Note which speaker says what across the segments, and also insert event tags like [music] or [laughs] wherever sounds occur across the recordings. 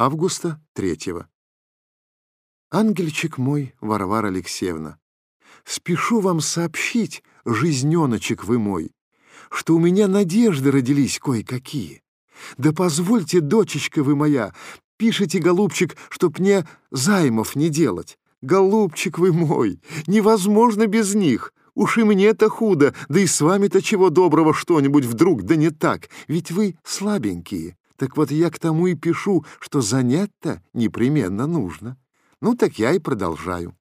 Speaker 1: августа 3 Ангельчик мой, Варвара Алексеевна, спешу вам сообщить, жизненочек вы мой, что у меня надежды родились кое-какие. Да позвольте, дочечка вы моя, пишите, голубчик, чтоб мне займов не делать. Голубчик вы мой, невозможно без них. Уж и мне-то худо, да и с вами-то чего доброго что-нибудь вдруг, да не так, ведь вы слабенькие. Так вот я к тому и пишу, что занять-то непременно нужно. Ну так я и продолжаю.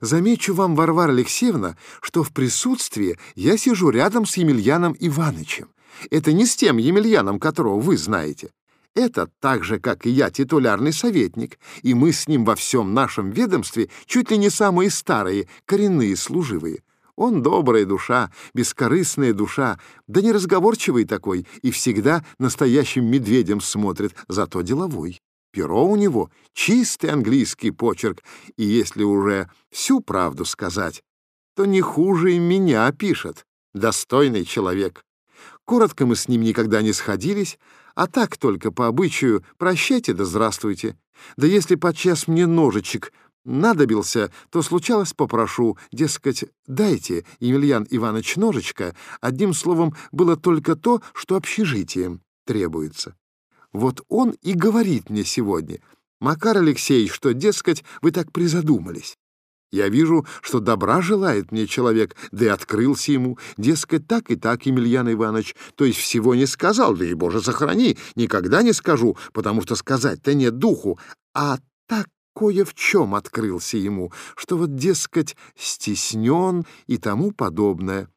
Speaker 1: Замечу вам, Варвара Алексеевна, что в присутствии я сижу рядом с Емельяном Ивановичем. Это не с тем Емельяном, которого вы знаете. Это так же, как и я, титулярный советник, и мы с ним во всем нашем ведомстве чуть ли не самые старые, коренные служивые. Он добрая душа, бескорыстная душа, да неразговорчивый такой, и всегда настоящим медведем смотрит, зато деловой. Перо у него — чистый английский почерк, и если уже всю правду сказать, то не хуже и меня пишет. Достойный человек. Коротко мы с ним никогда не сходились, а так только по обычаю «прощайте да здравствуйте». Да если подчас мне ножичек надобился, то случалось попрошу, дескать, дайте, Емельян Иванович, ножичка, одним словом, было только то, что общежитием требуется. Вот он и говорит мне сегодня, Макар Алексеевич, что, дескать, вы так призадумались. Я вижу, что добра желает мне человек, да и открылся ему, дескать, так и так, Емельян Иванович, то есть всего не сказал, да и, Боже, сохрани, никогда не скажу, потому что сказать-то нет духу, а так кое в чем открылся ему, что вот, дескать, стеснен и тому подобное.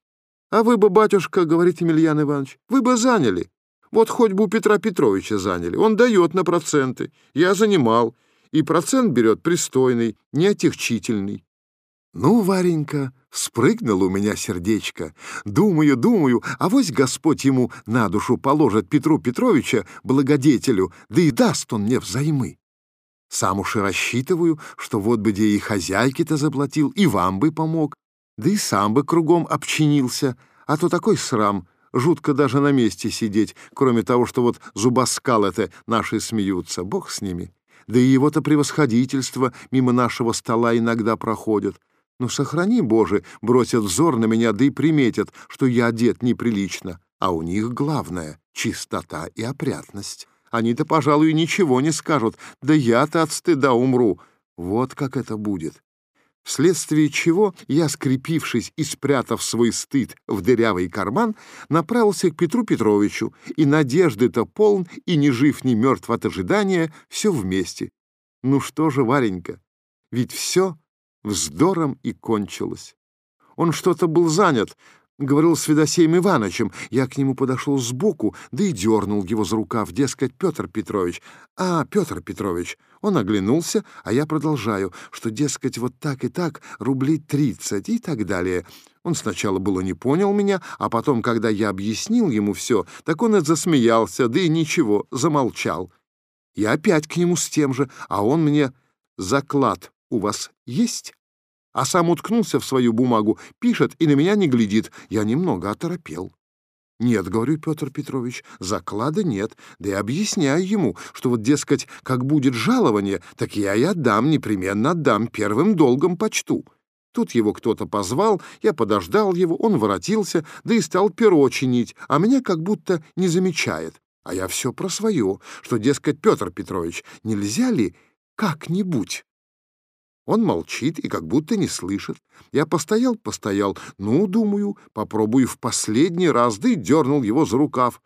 Speaker 1: А вы бы, батюшка, — говорит Емельян Иванович, — вы бы заняли. Вот хоть бы у Петра Петровича заняли. Он дает на проценты. Я занимал. И процент берет пристойный, неотягчительный. Ну, Варенька, спрыгнул у меня сердечко. Думаю, думаю, а вось Господь ему на душу положит Петру Петровича, благодетелю, да и даст он мне взаймы. Сам уж и рассчитываю, что вот бы где и хозяйке-то заплатил, и вам бы помог, да и сам бы кругом обчинился, а то такой срам — Жутко даже на месте сидеть, кроме того, что вот зубоскалы-то наши смеются. Бог с ними. Да и его-то превосходительство мимо нашего стола иногда проходят. Ну, сохрани, Боже, бросят взор на меня, да и приметят, что я одет неприлично. А у них главное — чистота и опрятность. Они-то, пожалуй, ничего не скажут. Да я-то от стыда умру. Вот как это будет вследствие чего я, скрепившись и спрятав свой стыд в дырявый карман, направился к Петру Петровичу, и надежды-то полн, и ни жив, ни мертв от ожидания, все вместе. Ну что же, Варенька, ведь все вздором и кончилось. Он что-то был занят, говорил с Федосеем Ивановичем. Я к нему подошел сбоку, да и дернул его за рукав, дескать, Петр Петрович. А, Петр Петрович, он оглянулся, а я продолжаю, что, дескать, вот так и так, рублей тридцать и так далее. Он сначала было не понял меня, а потом, когда я объяснил ему все, так он и засмеялся, да и ничего, замолчал. Я опять к нему с тем же, а он мне «Заклад у вас есть?» А сам уткнулся в свою бумагу, пишет и на меня не глядит. Я немного оторопел. «Нет, — говорю, Петр Петрович, — заклада нет, да и объясняю ему, что вот, дескать, как будет жалование, так я и отдам, непременно отдам, первым долгом почту». Тут его кто-то позвал, я подождал его, он воротился, да и стал перо чинить, а меня как будто не замечает. А я все про свое, что, дескать, Петр Петрович, нельзя ли как-нибудь? Он молчит и как будто не слышит. Я постоял, постоял. Ну, думаю, попробую в последний раз, да и дернул его за рукав.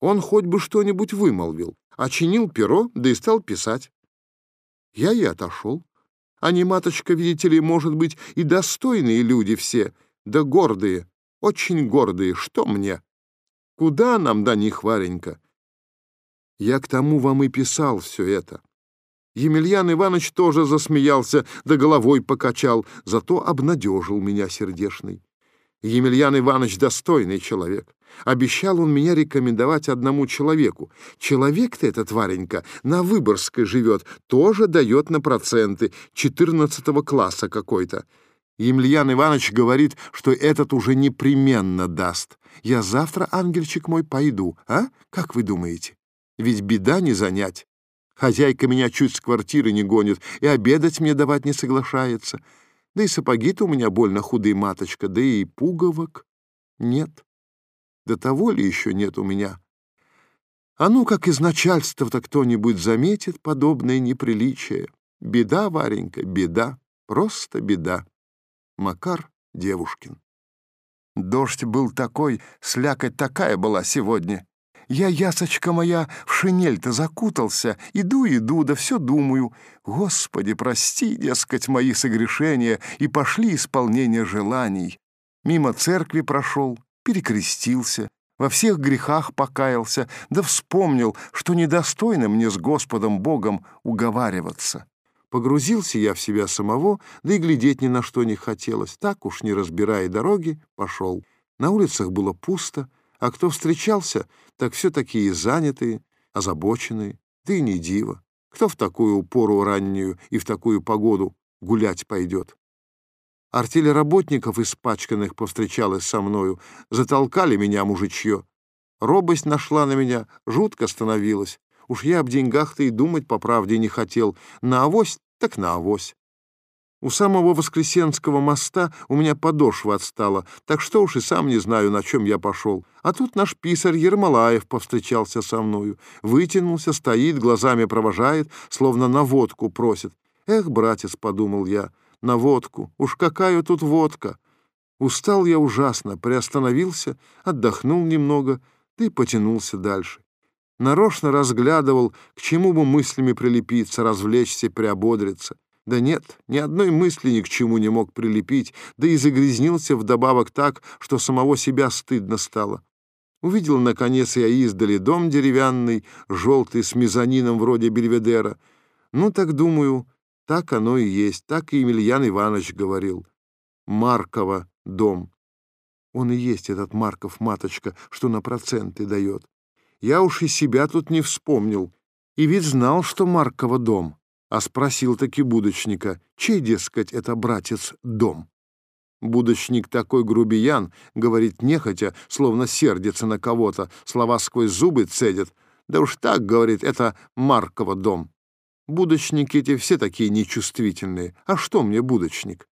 Speaker 1: Он хоть бы что-нибудь вымолвил, очинил перо, да и стал писать. Я и отошел. Они, маточка, видите ли, может быть, и достойные люди все, да гордые, очень гордые. Что мне? Куда нам до них, Варенька? Я к тому вам и писал все это. Емельян Иванович тоже засмеялся, да головой покачал, зато обнадежил меня сердешный. Емельян Иванович достойный человек. Обещал он меня рекомендовать одному человеку. Человек-то этот, Варенька, на Выборгской живет, тоже дает на проценты, четырнадцатого класса какой-то. Емельян Иванович говорит, что этот уже непременно даст. Я завтра, ангельчик мой, пойду, а? Как вы думаете? Ведь беда не занять. Хозяйка меня чуть с квартиры не гонит и обедать мне давать не соглашается. Да и сапоги-то у меня больно худые, маточка, да и пуговок нет. До того ли еще нет у меня? А ну, как из начальства-то кто-нибудь заметит подобное неприличие. Беда, Варенька, беда, просто беда. Макар Девушкин.
Speaker 2: Дождь был такой, слякоть такая была сегодня. Я, ясочка моя, в шинель-то закутался, иду-иду, да все думаю, Господи, прости, дескать, мои согрешения, и пошли исполнение желаний. Мимо церкви прошел, перекрестился, во всех грехах покаялся, да вспомнил, что недостойно мне с Господом Богом уговариваться.
Speaker 1: Погрузился я в себя самого, да и глядеть ни на что не хотелось. Так уж, не разбирая дороги, пошел. На улицах было пусто, а кто встречался, так все такие занятые, озабоченные, да и не диво. Кто в такую пору раннюю и в такую погоду гулять пойдет? Артель работников, испачканных, повстречалась со мною, затолкали меня мужичье. Робость нашла на меня, жутко становилась. Уж я об деньгах-то и думать по правде не хотел. На авось так на авось. У самого Воскресенского моста у меня подошва отстала, так что уж и сам не знаю, на чем я пошел. А тут наш писарь Ермолаев повстречался со мною. Вытянулся, стоит, глазами провожает, словно на водку просит. «Эх, братец», — подумал я, — «на водку. Уж какая тут водка!» Устал я ужасно, приостановился, отдохнул немного, да и потянулся дальше. Нарочно разглядывал, к чему бы мыслями прилепиться, развлечься, приободриться. Да нет, ни одной мысли ни к чему не мог прилепить, да и загрязнился вдобавок так, что самого себя стыдно стало. Увидел, наконец, я издали дом деревянный, желтый, с мезонином вроде бельведера. Ну, так думаю, так оно и есть, так и Емельян Иванович говорил. Маркова дом. Он и есть этот Марков маточка, что на проценты дает. Я уж и себя тут не вспомнил. И ведь знал, что Маркова дом. А спросил таки будочника, чей, дескать, это, братец, дом? Будочник такой грубиян, говорит нехотя, словно сердится на кого-то, слова сквозь зубы цедит. Да уж так, говорит, это Маркова дом. Будочники эти все такие нечувствительные. А что мне будочник?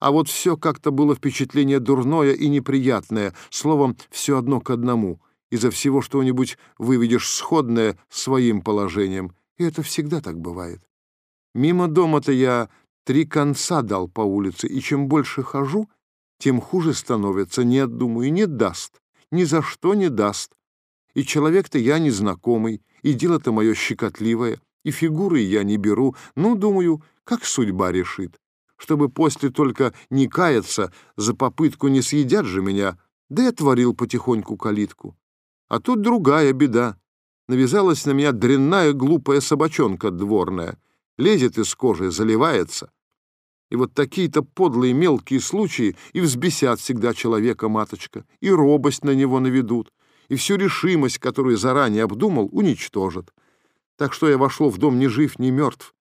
Speaker 1: А вот все как-то было впечатление дурное и неприятное, словом, все одно к одному — из-за всего что-нибудь выведешь сходное своим положением, и это всегда так бывает. Мимо дома-то я три конца дал по улице, и чем больше хожу, тем хуже становится. Нет, думаю, не даст, ни за что не даст. И человек-то я незнакомый, и дело-то мое щекотливое, и фигуры я не беру. Ну, думаю, как судьба решит. Чтобы после только не каяться, за попытку не съедят же меня, да я творил потихоньку калитку. А тут другая беда. Навязалась на меня дрянная глупая собачонка дворная. Лезет из кожи, заливается. И вот такие-то подлые мелкие случаи и взбесят всегда человека, маточка, и робость на него наведут, и всю решимость, которую заранее обдумал, уничтожат. Так что я вошел в дом ни жив, ни мертв.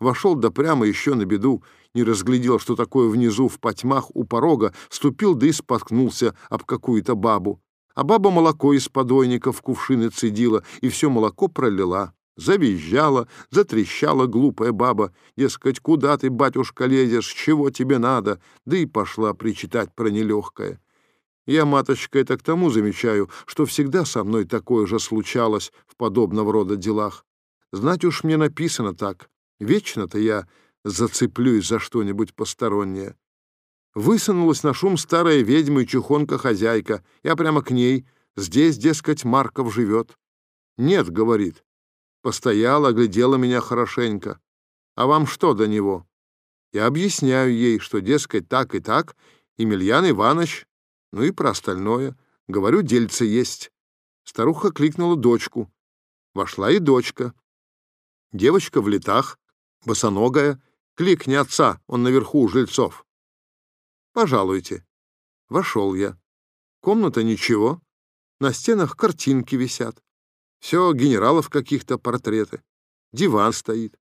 Speaker 1: Вошел да прямо еще на беду, не разглядел, что такое внизу в потьмах у порога, ступил да и споткнулся об какую-то бабу. А баба молоко из подойника в кувшины цедила и все молоко пролила. Завизжала, затрещала глупая баба, дескать, куда ты, батюшка, лезешь, чего тебе надо, да и пошла причитать про нелегкое. Я, маточка, это к тому замечаю, что всегда со мной такое же случалось в подобного рода делах. Знать уж мне написано так. Вечно-то я зацеплюсь за что-нибудь постороннее. Высунулась на шум старая ведьма и чухонка-хозяйка. Я прямо к ней. Здесь, дескать, Марков живет. «Нет», — говорит. Постояла, глядела меня хорошенько. «А вам что до него?» Я объясняю ей, что, дескать, так и так, Емельян Иванович, ну и про остальное. Говорю, дельце есть. Старуха кликнула дочку. Вошла и дочка. Девочка в летах, босоногая. Кликни отца, он наверху у жильцов. «Пожалуйте». Вошел я. Комната ничего. На стенах картинки висят. Все генералов каких-то портреты. Диван стоит.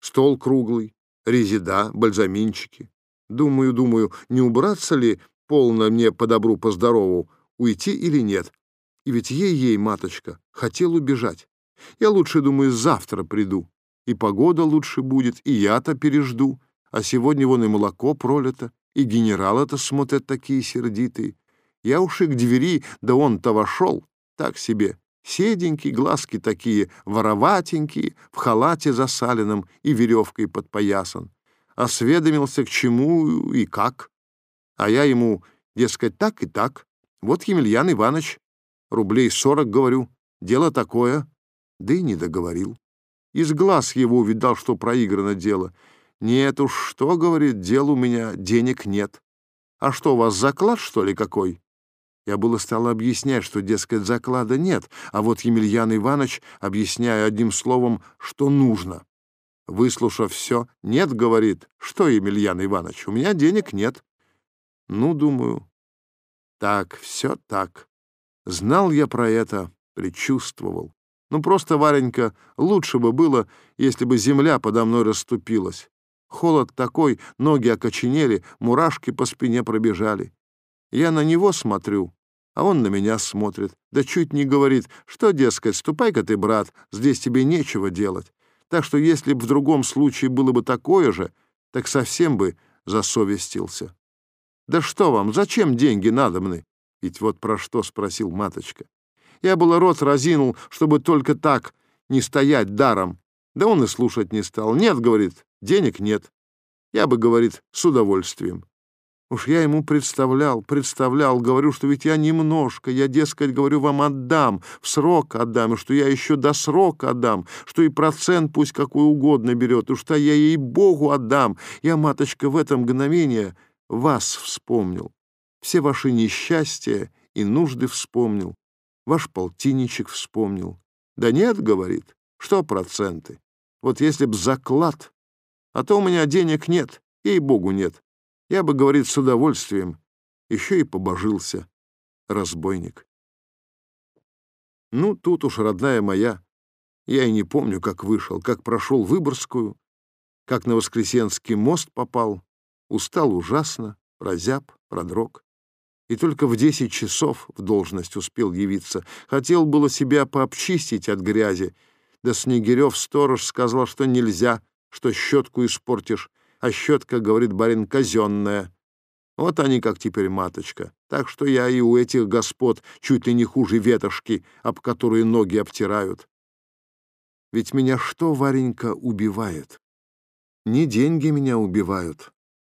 Speaker 1: Стол круглый, резида, бальзаминчики. Думаю, думаю, не убраться ли полно мне по добру, по здорову, уйти или нет. И ведь ей-ей, маточка, хотел убежать. Я лучше, думаю, завтра приду. И погода лучше будет, и я-то пережду. А сегодня вон и молоко пролито, и генералы-то смотрят такие сердитые. Я уж и к двери, да он-то вошел, так себе, седенький, глазки такие вороватенькие, в халате засаленном и веревкой подпоясан. Осведомился, к чему и как. А я ему, дескать, так и так. Вот Емельян Иванович, рублей сорок, говорю, дело такое. Да и не договорил. Из глаз его увидал, что проиграно дело. Нет уж, что, говорит, дел у меня, денег нет. А что, у вас заклад, что ли, какой? Я было стал объяснять, что, дескать, заклада нет, а вот Емельян Иванович, объясняя одним словом, что нужно. Выслушав все, нет, говорит, что, Емельян Иванович, у меня денег нет. Ну, думаю, так, все так. Знал я про это, предчувствовал. Ну, просто, Варенька, лучше бы было, если бы земля подо мной расступилась. Холод такой, ноги окоченели, мурашки по спине пробежали. Я на него смотрю, а он на меня смотрит. Да чуть не говорит, что, дескать, ступай-ка ты, брат, здесь тебе нечего делать. Так что если бы в другом случае было бы такое же, так совсем бы засовестился. Да что вам, зачем деньги надобны? Ведь вот про что спросил маточка. Я было рот разинул, чтобы только так не стоять даром. Да он и слушать не стал. Нет, говорит, денег нет. Я бы, говорит, с удовольствием. Уж я ему представлял, представлял, говорю, что ведь я немножко, я, дескать, говорю, вам отдам, в срок отдам, и что я еще до срока отдам, что и процент пусть какой угодно берет, и что я ей Богу отдам. Я, маточка, в это мгновение вас вспомнил, все ваши несчастья и нужды вспомнил, ваш полтинничек вспомнил. Да нет, говорит, что проценты? Вот если б заклад, а то у меня денег нет, ей-богу нет. Я бы, говорит, с удовольствием, еще и побожился, разбойник. Ну, тут уж, родная моя, я и не помню, как вышел, как прошел Выборгскую, как на Воскресенский мост попал, устал ужасно, прозяб, продрог. И только в десять часов в должность успел явиться. Хотел было себя пообчистить от грязи, да Снегирев сторож сказал, что нельзя, что щетку испортишь, а щетка, говорит барин, казенная. Вот они как теперь, маточка. Так что я и у этих господ чуть ли не хуже ветошки, об которые ноги обтирают. Ведь меня что, Варенька, убивает? Не деньги меня убивают,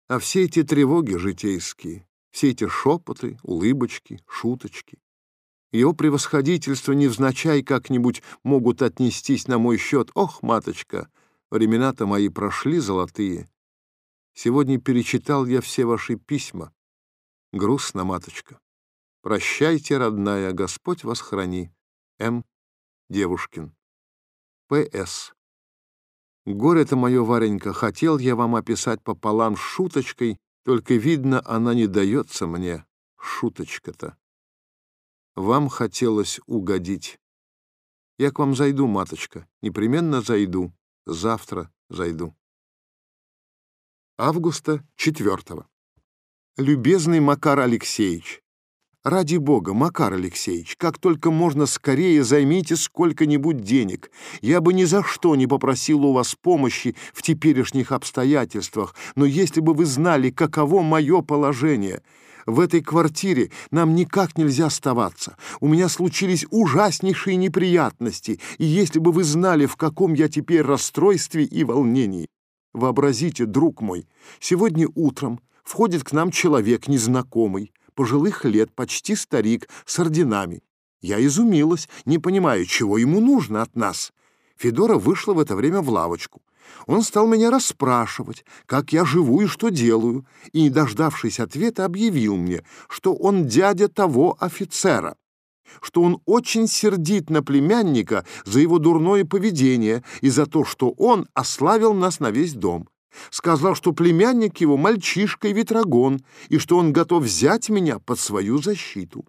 Speaker 1: а все эти тревоги житейские, все эти шепоты, улыбочки, шуточки. Его превосходительство невзначай как-нибудь могут отнестись на мой счет. Ох, маточка, времена-то мои прошли золотые. Сегодня перечитал я все ваши письма. Грустно, маточка. Прощайте, родная, Господь вас храни. М. Девушкин. П.С. Горе-то мое, Варенька, хотел я вам описать пополам шуточкой, только, видно, она не дается мне, шуточка-то. Вам хотелось угодить. Я к вам зайду, маточка, непременно зайду. Завтра зайду. Августа 4. Любезный Макар Алексеевич, ради бога, Макар Алексеевич, как только можно скорее займите сколько-нибудь денег. Я бы ни за что не попросил у вас помощи в теперешних обстоятельствах, но если бы вы знали, каково мое положение — в этой квартире нам никак нельзя оставаться. У меня случились ужаснейшие неприятности, и если бы вы знали, в каком я теперь расстройстве и волнении. Вообразите, друг мой, сегодня утром входит к нам человек незнакомый, пожилых лет, почти старик, с орденами. Я изумилась, не понимаю, чего ему нужно от нас. Федора вышла в это время в лавочку. Он стал меня расспрашивать, как я живу и что делаю, и, не дождавшись ответа, объявил мне, что он дядя того офицера, что он очень сердит на племянника за его дурное поведение и за то, что он ославил нас на весь дом. Сказал, что племянник его мальчишка и ветрогон, и что он готов взять меня под свою защиту.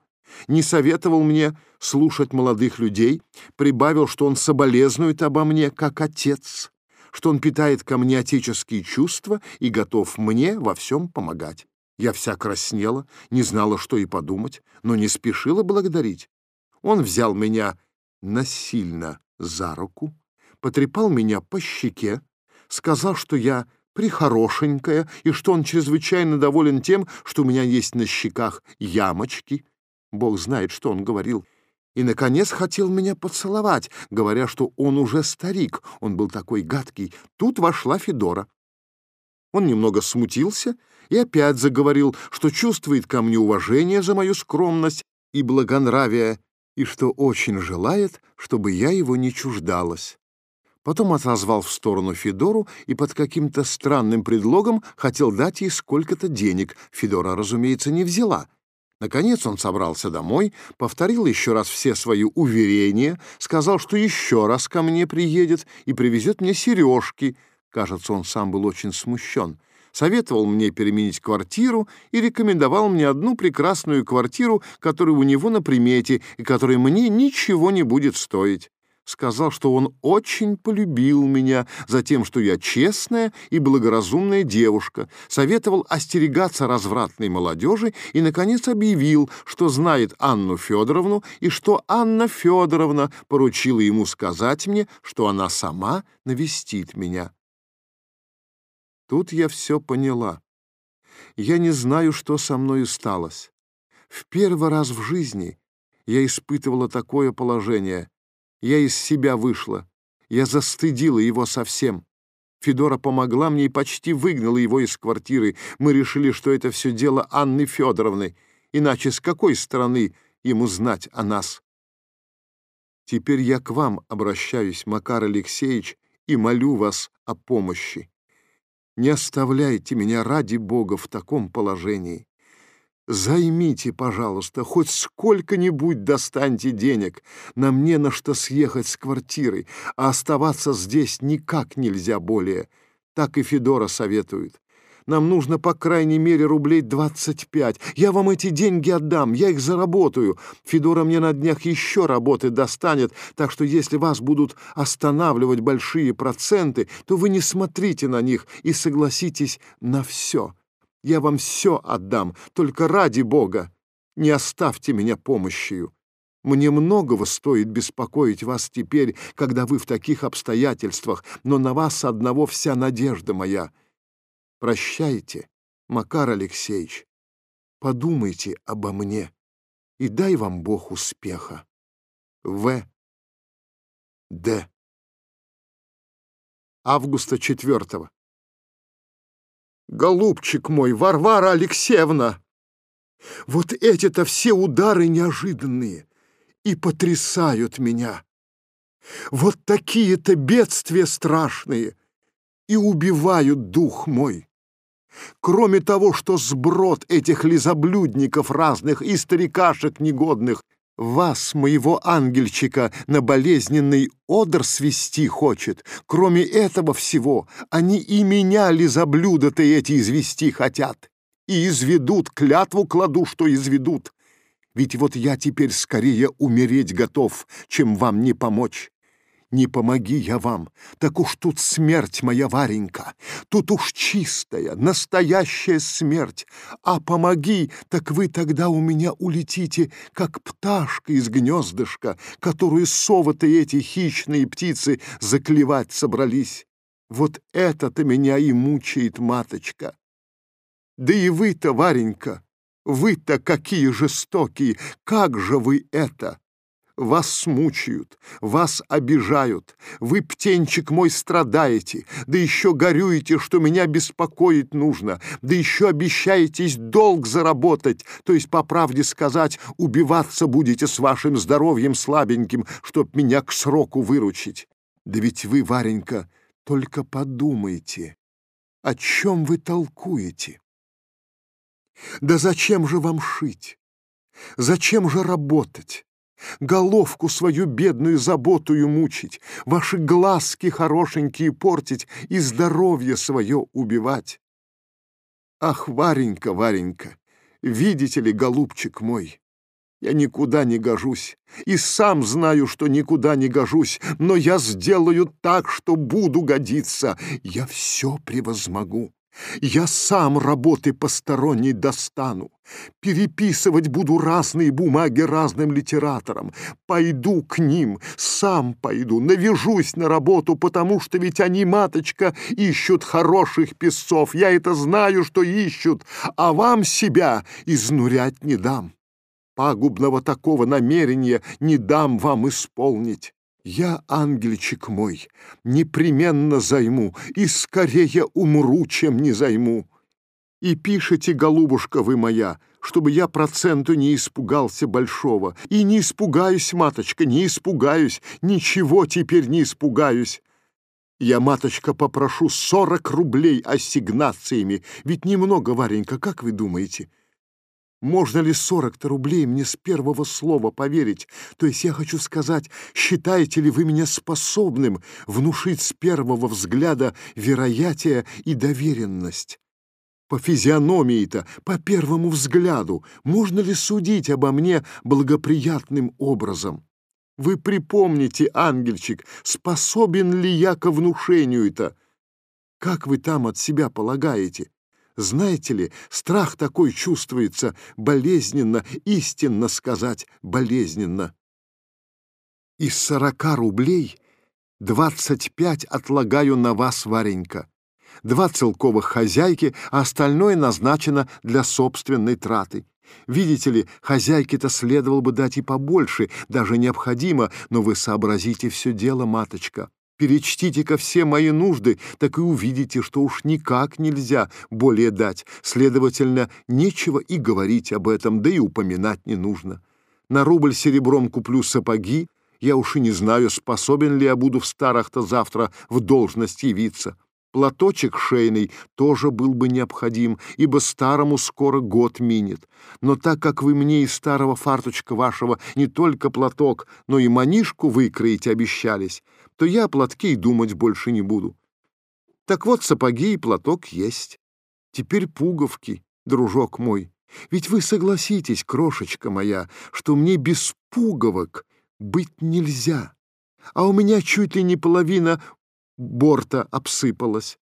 Speaker 1: Не советовал мне слушать молодых людей, прибавил, что он соболезнует обо мне как отец что он питает ко мне отеческие чувства и готов мне во всем помогать. Я вся краснела, не знала, что и подумать, но не спешила благодарить. Он взял меня насильно за руку, потрепал меня по щеке, сказал, что я прихорошенькая и что он чрезвычайно доволен тем, что у меня есть на щеках ямочки. Бог знает, что он говорил. И, наконец, хотел меня поцеловать, говоря, что он уже старик, он был такой гадкий. Тут вошла Федора. Он немного смутился и опять заговорил, что чувствует ко мне уважение за мою скромность и благонравие, и что очень желает, чтобы я его не чуждалась. Потом отозвал в сторону Федору и под каким-то странным предлогом хотел дать ей сколько-то денег. Федора, разумеется, не взяла. Наконец он собрался домой, повторил еще раз все свои уверения, сказал, что еще раз ко мне приедет и привезет мне сережки. Кажется, он сам был очень смущен советовал мне переменить квартиру и рекомендовал мне одну прекрасную квартиру, которая у него на примете и которая мне ничего не будет стоить. Сказал, что он очень полюбил меня за тем, что я честная и благоразумная девушка, советовал остерегаться развратной молодежи и, наконец, объявил, что знает Анну Федоровну и что Анна Федоровна поручила ему сказать мне, что она сама навестит меня. Тут я все поняла. Я не знаю, что со мной сталось. В первый раз в жизни я испытывала такое положение. Я из себя вышла. Я застыдила его совсем. Федора помогла мне и почти выгнала его из квартиры. Мы решили, что это все дело Анны Федоровны. Иначе с какой стороны ему знать о нас? Теперь я к вам обращаюсь, Макар Алексеевич, и молю вас о помощи. Не оставляйте меня ради Бога в таком положении. Займите, пожалуйста, хоть сколько-нибудь достаньте денег. На мне на что съехать с квартиры, а оставаться здесь никак нельзя более. Так и Федора советует. Нам нужно, по крайней мере, рублей 25. Я вам эти деньги отдам, я их заработаю. Федора мне на днях еще работы достанет, так что если вас будут останавливать большие проценты, то вы не смотрите на них и согласитесь на все. Я вам все отдам, только ради Бога не оставьте меня помощью. Мне многого стоит беспокоить вас теперь, когда вы в таких обстоятельствах, но на вас одного вся надежда моя — Прощайте, Макар Алексеевич. Подумайте обо мне и дай вам Бог успеха. В. Д. Августа 4. Голубчик мой, Варвара Алексеевна! Вот эти-то все удары неожиданные и потрясают меня. Вот такие-то бедствия страшные и убивают дух мой. Кроме того, что сброд этих лизоблюдников разных и старикашек негодных вас, моего ангельчика, на болезненный одр свести хочет. Кроме этого всего, они и меня лизоблюда-то эти извести хотят. И изведут, клятву кладу, что изведут. Ведь вот я теперь скорее умереть готов, чем вам не помочь. Не помоги я вам, так уж тут смерть моя, Варенька, тут уж чистая, настоящая смерть. А помоги, так вы тогда у меня улетите, как пташка из гнездышка, которую совы-то эти хищные птицы заклевать собрались. Вот это-то меня и мучает, маточка. Да и вы-то, Варенька, вы-то какие жестокие, как же вы это? Вас смучают, вас обижают, вы, птенчик мой, страдаете, да еще горюете, что меня беспокоить нужно, да еще обещаетесь долг заработать, то есть, по правде сказать, убиваться будете с вашим здоровьем слабеньким, чтоб меня к сроку выручить. Да ведь вы, Варенька, только подумайте, о чем вы толкуете? Да зачем же вам шить? Зачем же работать? Головку свою бедную заботую мучить, Ваши глазки хорошенькие портить И здоровье свое убивать. Ах, Варенька, Варенька, видите ли, голубчик мой, я никуда не гожусь, и сам знаю, что никуда не гожусь, но я сделаю так, что буду годиться. Я все превозмогу. Я сам работы посторонней достану. Переписывать буду разные бумаги разным литераторам. Пойду к ним, сам пойду, навяжусь на работу, потому что ведь они, маточка, ищут хороших песцов. Я это знаю, что ищут, а вам себя изнурять не дам. Пагубного такого намерения не дам вам исполнить. Я, ангельчик мой, непременно займу, и скорее умру, чем не займу. И пишите, голубушка вы моя, чтобы я проценту не испугался большого. И не испугаюсь, маточка, не испугаюсь, ничего теперь не испугаюсь. Я, маточка, попрошу сорок рублей ассигнациями, ведь немного, Варенька, как вы думаете?» Можно ли сорок-то рублей мне с первого слова поверить? То есть я хочу сказать, считаете ли вы меня способным внушить с первого взгляда вероятие и доверенность? По физиономии-то, по первому взгляду, можно ли судить обо мне благоприятным образом? Вы припомните, ангельчик, способен ли я ко внушению-то? Как вы там от себя полагаете? Знаете ли, страх такой чувствуется болезненно, истинно сказать, болезненно. Из сорока рублей двадцать пять отлагаю на вас, Варенька. Два целковых хозяйки, а остальное назначено для собственной траты. Видите ли, хозяйке-то следовало бы дать и побольше, даже необходимо, но вы сообразите все дело, маточка. Перечтите-ка все мои нужды, так и увидите, что уж никак нельзя более дать. Следовательно, нечего и говорить об этом, да и упоминать не нужно. На рубль серебром куплю сапоги, я уж и не знаю, способен ли я буду в старых-то завтра в должность явиться. Платочек шейный тоже был бы необходим, ибо старому скоро год минет. Но так как вы мне из старого фарточка вашего не только платок, но и манишку выкроить обещались, то я о платке и думать больше не буду. Так вот, сапоги и платок есть. Теперь пуговки, дружок мой. Ведь вы согласитесь, крошечка моя, что мне без пуговок быть нельзя. А у меня чуть ли не половина борта обсыпалась.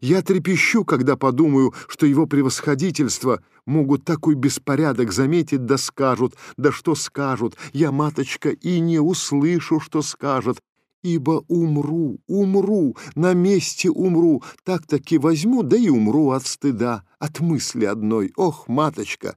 Speaker 1: Я трепещу, когда подумаю, что его превосходительство могут такой беспорядок заметить, да скажут, да что скажут, я, маточка, и не услышу, что скажет, ибо умру, умру, на месте умру, так-таки возьму, да и умру от стыда, от мысли одной. Ох, маточка!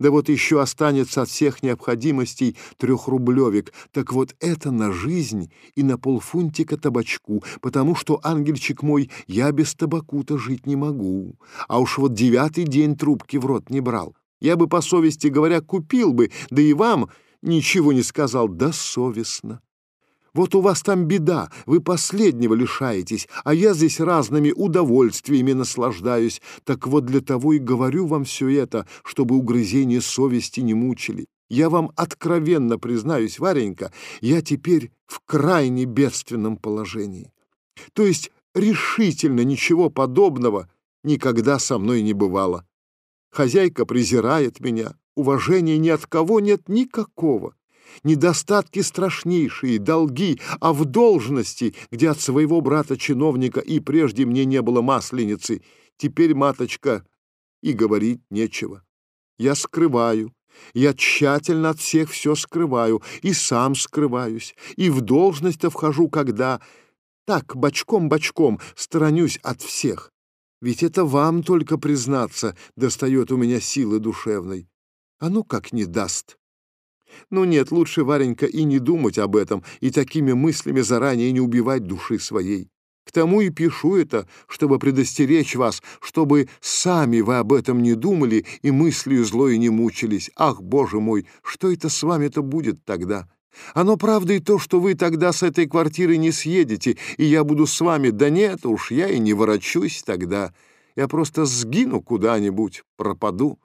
Speaker 1: Да вот еще останется от всех необходимостей трехрублевик. Так вот это на жизнь и на полфунтика табачку, потому что, ангельчик мой, я без табаку-то жить не могу. А уж вот девятый день трубки в рот не брал. Я бы, по совести говоря, купил бы, да и вам ничего не сказал, да совестно. Вот у вас там беда, вы последнего лишаетесь, а я здесь разными удовольствиями наслаждаюсь. Так вот для того и говорю вам все это, чтобы угрызения совести не мучили. Я вам откровенно признаюсь, Варенька, я теперь в крайне бедственном положении. То есть решительно ничего подобного никогда со мной не бывало. Хозяйка презирает меня, уважения ни от кого нет никакого недостатки страшнейшие, долги, а в должности, где от своего брата-чиновника и прежде мне не было масленицы, теперь, маточка, и говорить нечего. Я скрываю, я тщательно от всех все скрываю, и сам скрываюсь, и в должность-то вхожу, когда так, бочком-бочком, сторонюсь от всех. Ведь это вам только признаться достает у меня силы душевной. А ну как не даст. Ну нет, лучше, Варенька, и не думать об этом, и такими мыслями заранее не убивать души своей. К тому и пишу это, чтобы предостеречь вас, чтобы сами вы об этом не думали и мыслью злой не мучились. Ах, Боже мой, что это с вами-то будет тогда? Оно правда и то, что вы тогда с этой квартиры не съедете, и я буду с вами. Да нет уж, я и не ворочусь тогда. Я просто сгину куда-нибудь, пропаду.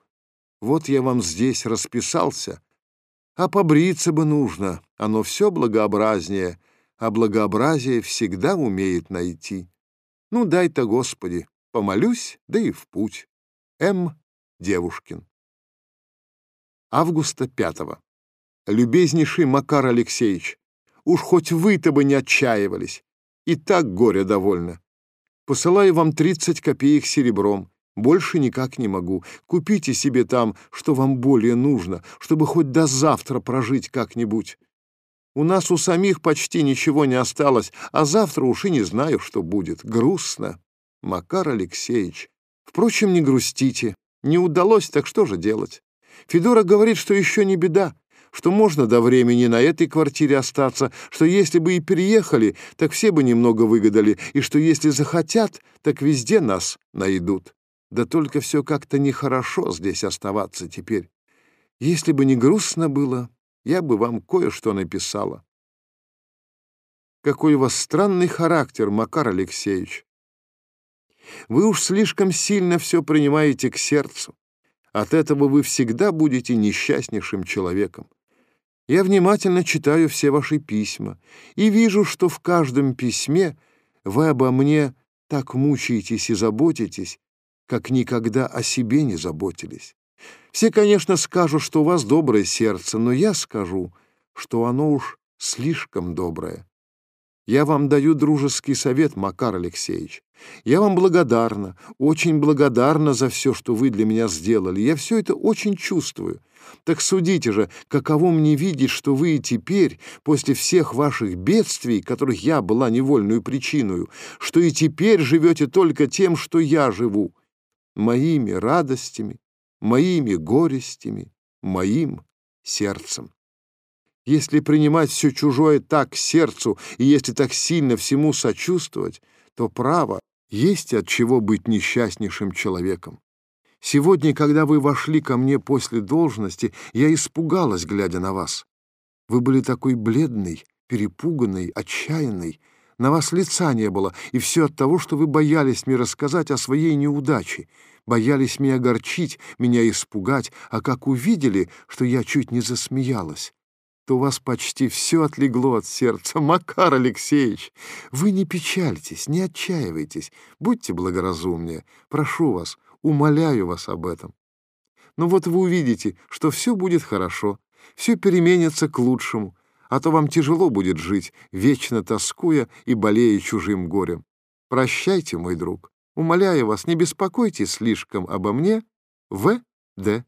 Speaker 1: Вот я вам здесь расписался, а побриться бы нужно, оно все благообразнее, а благообразие всегда умеет найти. Ну, дай-то, Господи, помолюсь, да и в путь. М. Девушкин. Августа 5. Любезнейший Макар Алексеевич, уж хоть вы-то бы не отчаивались, и так горе довольно. Посылаю вам 30 копеек серебром. Больше никак не могу. Купите себе там, что вам более нужно, чтобы хоть до завтра прожить как-нибудь. У нас у самих почти ничего не осталось, а завтра уж и не знаю, что будет. Грустно. Макар Алексеевич. Впрочем, не грустите. Не удалось, так что же делать? Федора говорит, что еще не беда, что можно до времени на этой квартире остаться, что если бы и переехали, так все бы немного выгадали, и что если захотят, так везде нас найдут. Да только все как-то нехорошо здесь оставаться теперь. Если бы не грустно было, я бы вам кое-что написала. Какой у вас странный характер, Макар Алексеевич. Вы уж слишком сильно все принимаете к сердцу. От этого вы всегда будете несчастнейшим человеком. Я внимательно читаю все ваши письма и вижу, что в каждом письме вы обо мне так мучаетесь и заботитесь, как никогда о себе не заботились. Все, конечно, скажут, что у вас доброе сердце, но я скажу, что оно уж слишком доброе. Я вам даю дружеский совет, Макар Алексеевич. Я вам благодарна, очень благодарна за все, что вы для меня сделали. Я все это очень чувствую. Так судите же, каково мне видеть, что вы и теперь, после всех ваших бедствий, которых я была невольную причиной, что и теперь живете только тем, что я живу, моими радостями, моими горестями, моим сердцем. Если принимать все чужое так к сердцу, и если так сильно всему сочувствовать, то право есть от чего быть несчастнейшим человеком. Сегодня, когда вы вошли ко мне после должности, я испугалась, глядя на вас. Вы были такой бледный, перепуганный, отчаянный. На вас лица не было, и все от того, что вы боялись мне рассказать о своей неудаче, боялись меня огорчить, меня испугать, а как увидели, что я чуть не засмеялась, то у вас почти все отлегло от сердца. [laughs] Макар Алексеевич, вы не печальтесь, не отчаивайтесь, будьте благоразумнее. Прошу вас, умоляю вас об этом. Но вот вы увидите, что все будет хорошо, все переменится к лучшему, а то вам тяжело будет жить, вечно тоскуя и болея чужим горем. Прощайте, мой друг. Умоляю вас, не беспокойтесь слишком обо мне. В. Д.